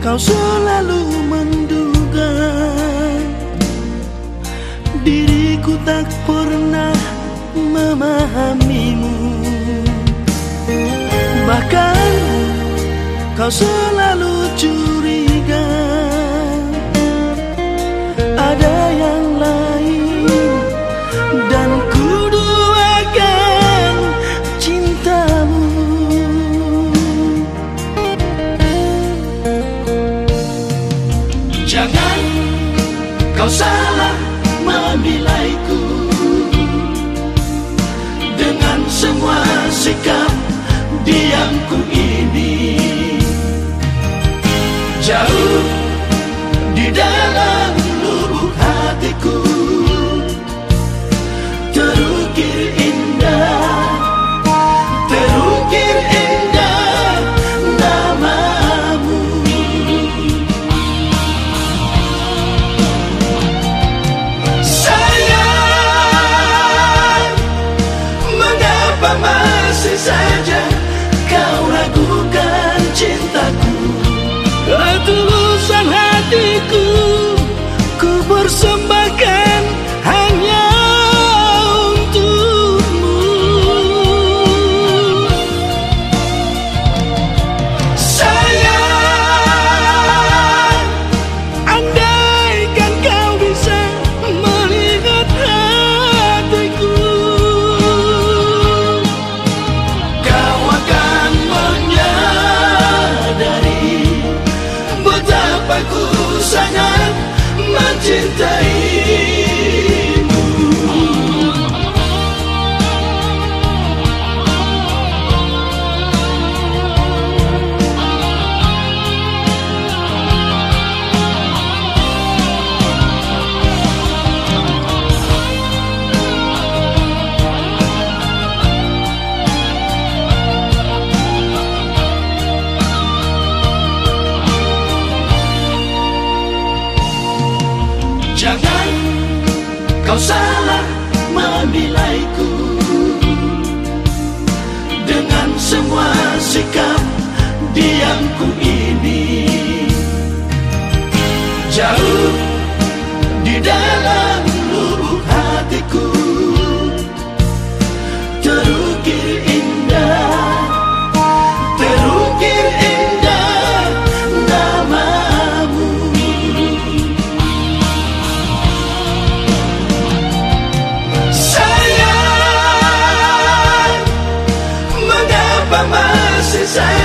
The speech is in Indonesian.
Kau selalu menduga Diriku tak pernah memahamimu. Bahkan kau selalu curiga Jauh di dalam lubuk hatiku. Terukir indah Terukir indah namamu. Sayang Mengapa masih saja Jangan kau salah menilaiku. Dengan semua sikap diamku ini Jauh di dalam Sayang Mengapa masih saja